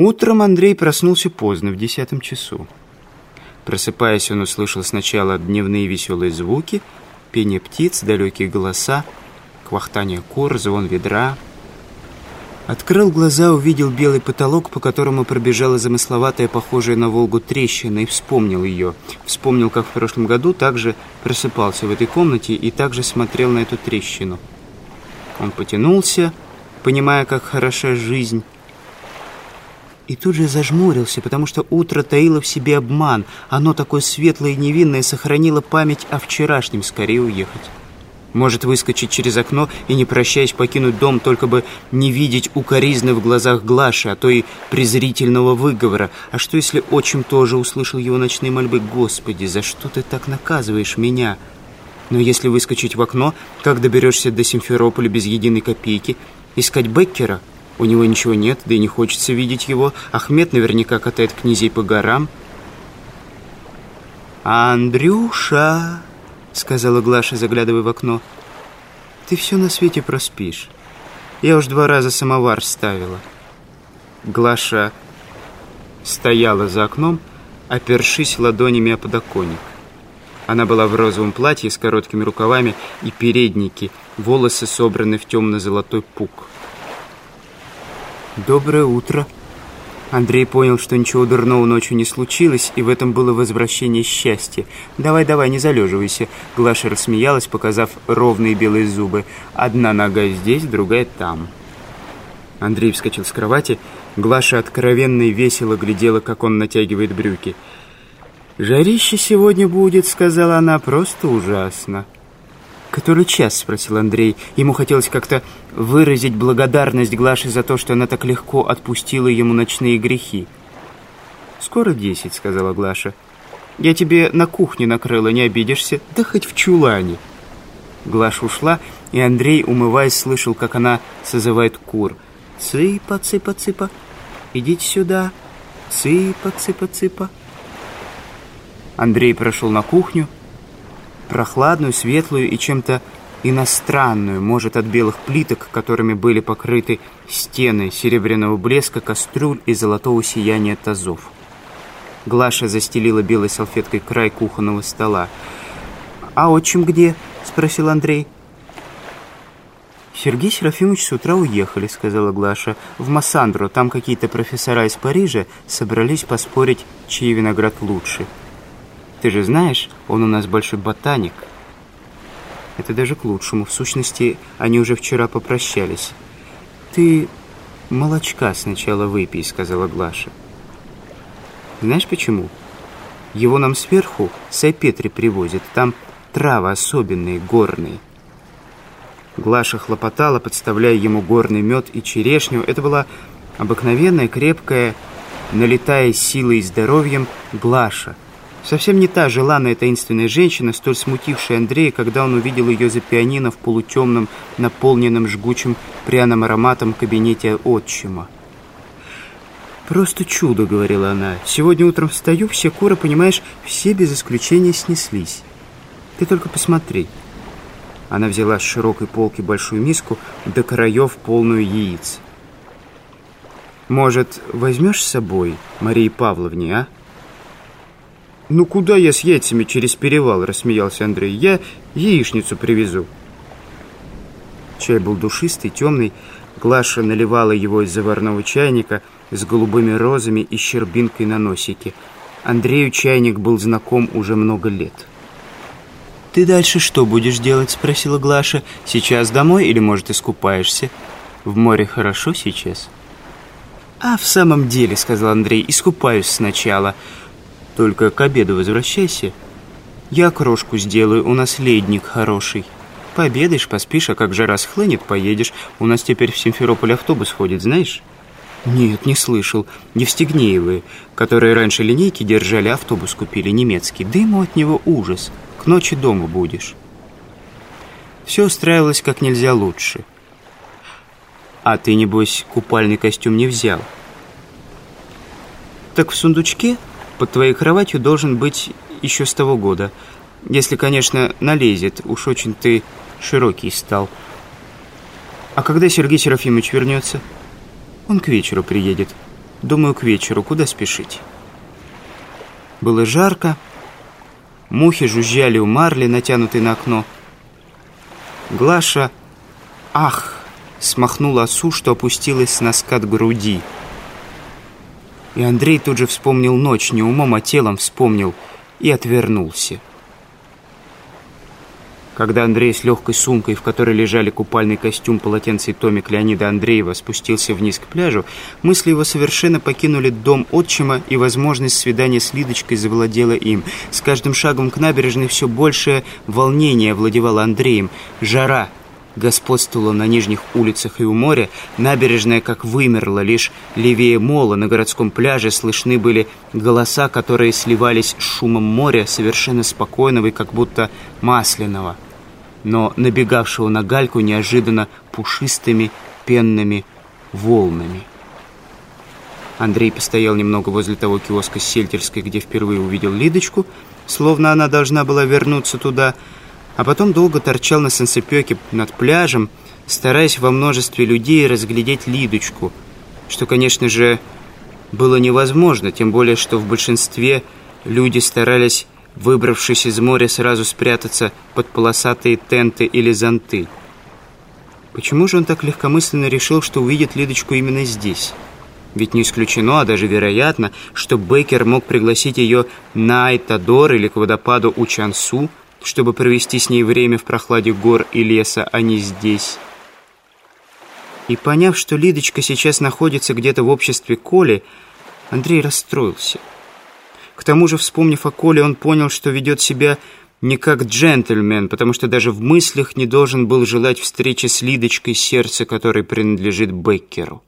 Утром Андрей проснулся поздно, в десятом часу. Просыпаясь, он услышал сначала дневные веселые звуки, пение птиц, далекие голоса, квахтание кур, звон ведра. Открыл глаза, увидел белый потолок, по которому пробежала замысловатая, похожая на Волгу трещина, и вспомнил ее. Вспомнил, как в прошлом году также просыпался в этой комнате и также смотрел на эту трещину. Он потянулся, понимая, как хороша жизнь, и тут же зажмурился, потому что утро таило в себе обман. Оно такое светлое и невинное сохранило память о вчерашнем. Скорее уехать. Может выскочить через окно и, не прощаясь, покинуть дом, только бы не видеть укоризны в глазах Глаши, а то и презрительного выговора. А что, если отчим тоже услышал его ночные мольбы? «Господи, за что ты так наказываешь меня?» Но если выскочить в окно, как доберешься до Симферополя без единой копейки? Искать Беккера – у него ничего нет, да и не хочется видеть его. Ахмед наверняка катает князей по горам. «Андрюша!» — сказала Глаша, заглядывая в окно. «Ты все на свете проспишь. Я уж два раза самовар ставила». Глаша стояла за окном, опершись ладонями о подоконник. Она была в розовом платье с короткими рукавами и передники, волосы собраны в темно-золотой пук. «Доброе утро». Андрей понял, что ничего дурного ночью не случилось, и в этом было возвращение счастья. «Давай, давай, не залеживайся». Глаша рассмеялась, показав ровные белые зубы. «Одна нога здесь, другая там». Андрей вскочил с кровати. Глаша откровенно и весело глядела, как он натягивает брюки. «Жарище сегодня будет», — сказала она, — «просто ужасно». «Который час?» — спросил Андрей. Ему хотелось как-то выразить благодарность Глаше за то, что она так легко отпустила ему ночные грехи. «Скоро десять», — сказала Глаша. «Я тебе на кухне накрыла, не обидишься? Да хоть в чулане». Глаша ушла, и Андрей, умываясь, слышал, как она созывает кур. «Цыпа, цыпа, цыпа, идите сюда, цыпа, цыпа, цыпа». Андрей прошел на кухню, прохладную, светлую и чем-то иностранную, может, от белых плиток, которыми были покрыты стены серебряного блеска, кастрюль и золотого сияния тазов. Глаша застелила белой салфеткой край кухонного стола. «А отчим где?» — спросил Андрей. «Сергей Серафимович с утра уехали», — сказала Глаша. «В Массандру. Там какие-то профессора из Парижа собрались поспорить, чей виноград лучше». Ты же знаешь, он у нас большой ботаник. Это даже к лучшему. В сущности, они уже вчера попрощались. Ты молочка сначала выпей, сказала Глаша. Знаешь почему? Его нам сверху Сайпетри привозят. Там травы особенные, горные. Глаша хлопотала, подставляя ему горный мед и черешню. Это была обыкновенная, крепкая, налетая силой и здоровьем Глаша — Совсем не та желанная таинственная женщина, столь смутившая Андрея, когда он увидел ее за пианино в полутемном, наполненном жгучим пряным ароматом кабинете отчима. «Просто чудо», — говорила она. «Сегодня утром встаю, все куры, понимаешь, все без исключения снеслись. Ты только посмотри». Она взяла с широкой полки большую миску до краев полную яиц. «Может, возьмешь с собой Марии Павловне, а?» «Ну куда я с яйцами через перевал?» – рассмеялся Андрей. «Я яичницу привезу». Чай был душистый, темный. Глаша наливала его из заварного чайника с голубыми розами и щербинкой на носике. Андрею чайник был знаком уже много лет. «Ты дальше что будешь делать?» – спросила Глаша. «Сейчас домой или, может, искупаешься? В море хорошо сейчас?» «А в самом деле», – сказал Андрей, – «искупаюсь сначала». Только к обеду возвращайся. Я крошку сделаю, у нас ледник хороший. Пообедаешь, поспишь, а как жара схлынет, поедешь. У нас теперь в Симферополь автобус ходит, знаешь? Нет, не слышал. Евстигнеевы, которые раньше линейки держали, автобус купили, немецкий. Дыму от него ужас. К ночи дома будешь. Все устраивалось как нельзя лучше. А ты, небось, купальный костюм не взял? Так в сундучке под твоей кроватью должен быть еще с того года. Если, конечно, налезет. Уж очень ты широкий стал. А когда Сергей Серафимович вернется? Он к вечеру приедет. Думаю, к вечеру. Куда спешить? Было жарко. Мухи жужжали у марли, натянутой на окно. Глаша, ах, смахнула осу, что опустилась с носка от груди. И Андрей тут же вспомнил ночь, не умом, а телом вспомнил, и отвернулся. Когда Андрей с легкой сумкой, в которой лежали купальный костюм, полотенце и томик Леонида Андреева, спустился вниз к пляжу, мысли его совершенно покинули дом отчима, и возможность свидания с Лидочкой завладела им. С каждым шагом к набережной все большее волнение овладевало Андреем. Жара господствовала на нижних улицах и у моря, набережная как вымерла, лишь левее мола на городском пляже слышны были голоса, которые сливались с шумом моря, совершенно спокойного и как будто масляного но набегавшего на гальку неожиданно пушистыми пенными волнами. Андрей постоял немного возле того киоска сельтерской, где впервые увидел Лидочку, словно она должна была вернуться туда, а потом долго торчал на сансепёке над пляжем, стараясь во множестве людей разглядеть Лидочку, что, конечно же, было невозможно, тем более, что в большинстве люди старались выбравшись из моря, сразу спрятаться под полосатые тенты или зонты. Почему же он так легкомысленно решил, что увидит Лидочку именно здесь? Ведь не исключено, а даже вероятно, что Бейкер мог пригласить ее на Айтадор или к водопаду Учансу, чтобы провести с ней время в прохладе гор и леса, а не здесь. И поняв, что Лидочка сейчас находится где-то в обществе Коли, Андрей расстроился. К тому же, вспомнив о Коле, он понял, что ведет себя не как джентльмен, потому что даже в мыслях не должен был желать встречи с Лидочкой, сердце которой принадлежит Беккеру.